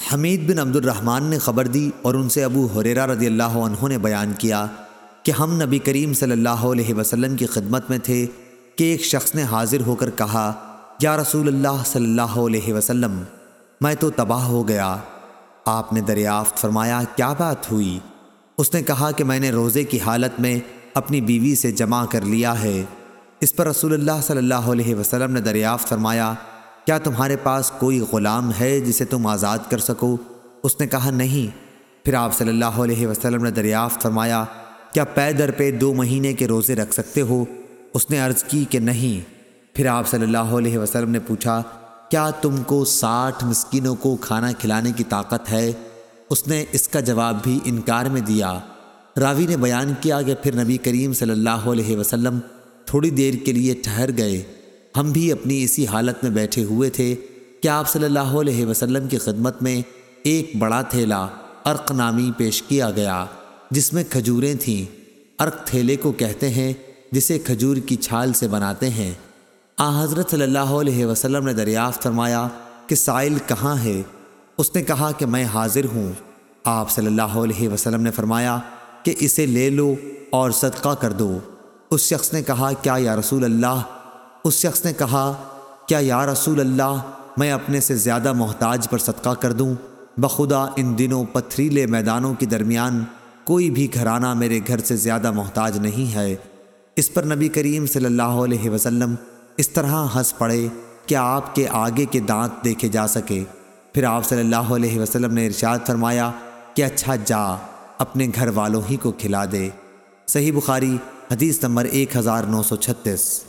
حمید بن عبد الرحمن نے خبر دی اور ان سے ابو حریرہ رضی اللہ عنہ نے بیان کیا کہ ہم نبی کریم صلی اللہ علیہ وسلم کی خدمت میں تھے کہ ایک شخص نے حاضر ہو کر کہا، یا رسول اللہ صلی اللہ علیہ وسلم، میں تو تباہ ہو گیا۔ آپ نے دریافت فرمایا، کیا بات ہوئی؟ اس نے کہا کہ میں نے روزے کی حالت میں اپنی بیوی سے جمع کر لیا ہے۔ اس پر رسول اللہ صلی اللہ علیہ وسلم نے دریافت فرمایا کیا تمہارے پاس کوئی غلام ہے جسے تم آزاد کر سکو؟ اس نے کہا، نہیں. پھر آپ صلی اللہ علیہ وسلم نے دریافت فرمایا، کیا پے در پہ دو مہینے کے روزے رکھ سکتے ہو؟ اس نے عرض کی کہ نہیں۔ پھر آپ صلی اللہ علیہ وسلم نے پوچھا، کیا تم کو ساٹھ مسکینوں کو کھانا کھلانے کی طاقت ہے؟ اس نے اس کا جواب بھی انکار میں دیا۔ راوی نے بیان کیا کہ پھر نبی کریم صلی اللہ علیہ وسلم تھوڑی دیر کے لیے ٹھہر گئے۔ ہم بھی اپنی اسی حالت میں بیٹھے ہوئے تھے کہ آپ صلی اللہ علیہ وسلم کی خدمت میں ایک بڑا تھیلا عرق نامی پیش کیا گیا، جس میں کھجوریں تھیں۔ عرق تھیلے کو کہتے ہیں، جسے کھجور کی چھال سے بناتے ہیں۔ آ، حضرت صلی اللہ علیہ وسلم نے دریافت فرمایا کہ سائل کہاں ہے؟ اس نے کہا کہ میں حاضر ہوں۔ آپ صلی اللہ علیہ وسلم نے فرمایا کہ اسے لے لو اور صدقہ کر دو۔ اس شخص نے کہا، کیا یا رسول اللہ اس شخص نے کہا، کیا یا رسول اللہ میں اپنے سے زیادہ محتاج پر صدقہ کر دوں؟ بخدا ان دنوں پتھریلے میدانوں کے درمیان کوئی بھی گھرانہ میرے گھر سے زیادہ محتاج نہیں ہے۔ اس پر نبی کریم صلی اللہ علیہ وسلم اس طرح ہنس پڑے کہ آپ کے آگے کے دانت دیکھے جا سکے۔ پھر آپ صلی اللہ علیہ وسلم نے ارشاد فرمایا کہ اچھا جا، اپنے گھر والوں ہی کو کھلا دے۔ صحیح بخاری، حدیث نمبر ایک ہزار نو سو چھتیس۔